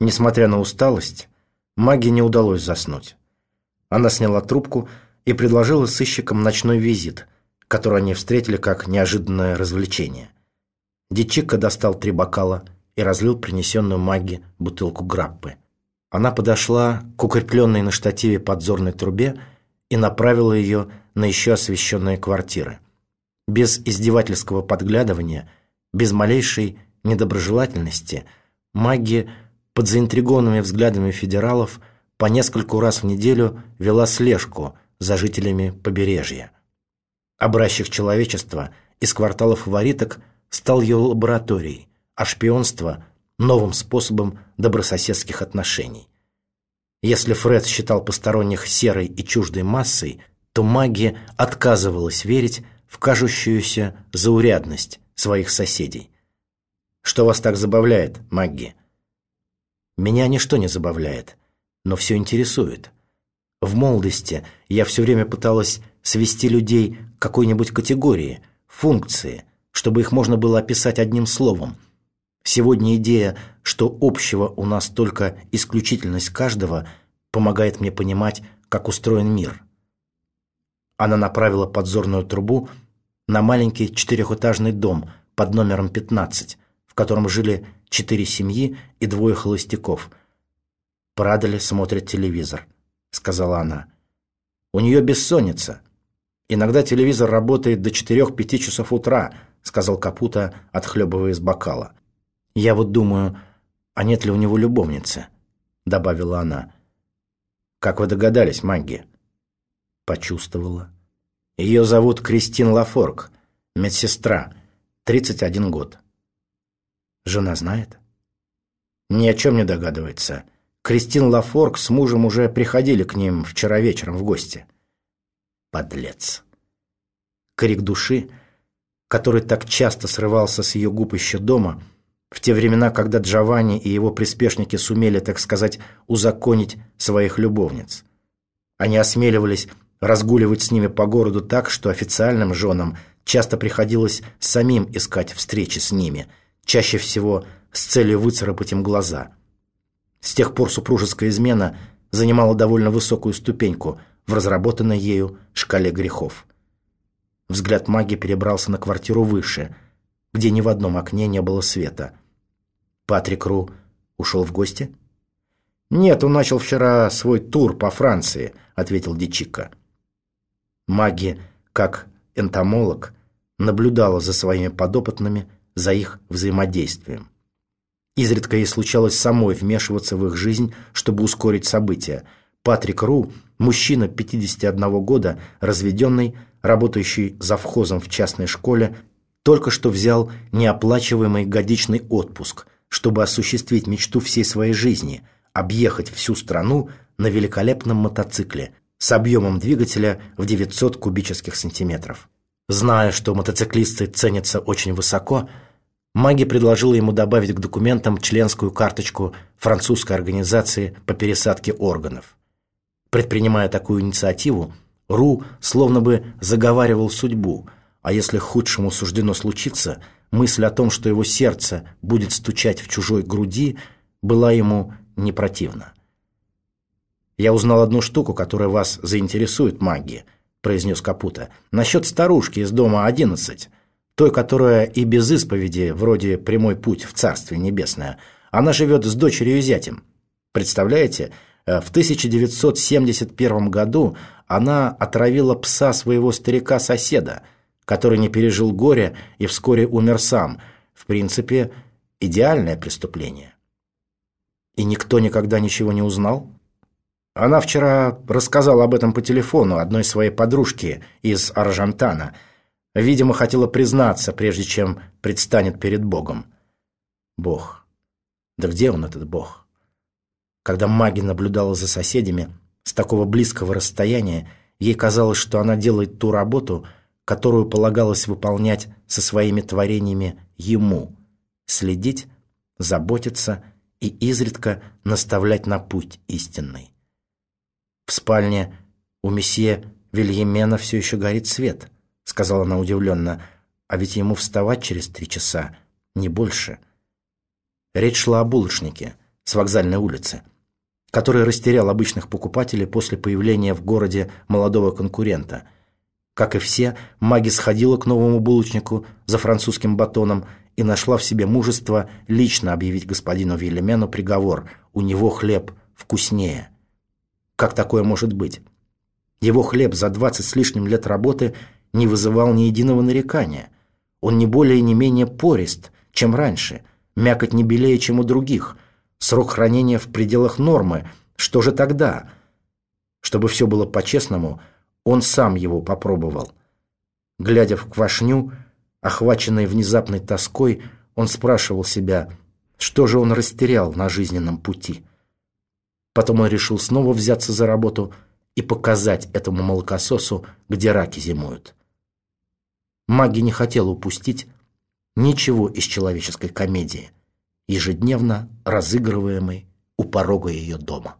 Несмотря на усталость, Маге не удалось заснуть. Она сняла трубку и предложила сыщикам ночной визит, который они встретили как неожиданное развлечение. Дичика достал три бокала и разлил принесенную Маге бутылку граппы. Она подошла к укрепленной на штативе подзорной трубе и направила ее на еще освещенные квартиры. Без издевательского подглядывания, без малейшей недоброжелательности, Маги под заинтригованными взглядами федералов по нескольку раз в неделю вела слежку за жителями побережья. Образчик человечества из квартала фавориток стал ее лабораторией, а шпионство – новым способом добрососедских отношений. Если Фред считал посторонних серой и чуждой массой, то магия отказывалась верить в кажущуюся заурядность своих соседей. Что вас так забавляет, Магги? Меня ничто не забавляет, но все интересует. В молодости я все время пыталась свести людей к какой-нибудь категории, функции, чтобы их можно было описать одним словом. Сегодня идея, что общего у нас только исключительность каждого, помогает мне понимать, как устроен мир. Она направила подзорную трубу на маленький четырехэтажный дом под номером 15, в котором жили четыре семьи и двое холостяков. Прадали смотрит телевизор, сказала она. У нее бессонница. Иногда телевизор работает до четырех-пяти часов утра, сказал Капута, отхлебывая из бокала. Я вот думаю, а нет ли у него любовницы, добавила она. Как вы догадались, Магги? Почувствовала. Ее зовут Кристин Лафорг, медсестра, 31 год. Жена знает? Ни о чем не догадывается. Кристин Лафорг с мужем уже приходили к ним вчера вечером в гости. Подлец. Крик души, который так часто срывался с ее губ еще дома, в те времена, когда Джованни и его приспешники сумели, так сказать, узаконить своих любовниц. Они осмеливались разгуливать с ними по городу так, что официальным женам часто приходилось самим искать встречи с ними – чаще всего с целью выцарапать им глаза. С тех пор супружеская измена занимала довольно высокую ступеньку в разработанной ею шкале грехов. Взгляд маги перебрался на квартиру выше, где ни в одном окне не было света. Патрик Ру ушел в гости? «Нет, он начал вчера свой тур по Франции», — ответил Дичика. Маги, как энтомолог, наблюдала за своими подопытными за их взаимодействием. Изредка ей случалось самой вмешиваться в их жизнь, чтобы ускорить события. Патрик Ру, мужчина 51 года, разведенный, работающий завхозом в частной школе, только что взял неоплачиваемый годичный отпуск, чтобы осуществить мечту всей своей жизни – объехать всю страну на великолепном мотоцикле с объемом двигателя в 900 кубических сантиметров. Зная, что мотоциклисты ценятся очень высоко – Маги предложила ему добавить к документам членскую карточку французской организации по пересадке органов. Предпринимая такую инициативу, Ру словно бы заговаривал судьбу, а если худшему суждено случиться, мысль о том, что его сердце будет стучать в чужой груди, была ему не противна. «Я узнал одну штуку, которая вас заинтересует, маги», – произнес Капута. «Насчет старушки из дома одиннадцать той, которая и без исповеди, вроде прямой путь в Царствие Небесное, она живет с дочерью и зятем. Представляете, э, в 1971 году она отравила пса своего старика-соседа, который не пережил горя и вскоре умер сам. В принципе, идеальное преступление. И никто никогда ничего не узнал? Она вчера рассказала об этом по телефону одной своей подружке из Аржантана – Видимо, хотела признаться, прежде чем предстанет перед Богом. Бог. Да где он, этот Бог? Когда маги наблюдала за соседями с такого близкого расстояния, ей казалось, что она делает ту работу, которую полагалось выполнять со своими творениями ему – следить, заботиться и изредка наставлять на путь истинный. В спальне у месье Вильямена все еще горит свет – сказала она удивленно. А ведь ему вставать через три часа, не больше. Речь шла о булочнике, с вокзальной улицы, который растерял обычных покупателей после появления в городе молодого конкурента. Как и все, Маги сходила к новому булочнику за французским батоном и нашла в себе мужество лично объявить господину Вильямену приговор «У него хлеб вкуснее». Как такое может быть? Его хлеб за двадцать с лишним лет работы не вызывал ни единого нарекания. Он не более и не менее порист, чем раньше, мякоть не белее, чем у других, срок хранения в пределах нормы. Что же тогда? Чтобы все было по-честному, он сам его попробовал. Глядя в квашню, охваченный внезапной тоской, он спрашивал себя, что же он растерял на жизненном пути. Потом он решил снова взяться за работу и показать этому молокососу, где раки зимуют. Маги не хотел упустить ничего из человеческой комедии, ежедневно разыгрываемой у порога ее дома.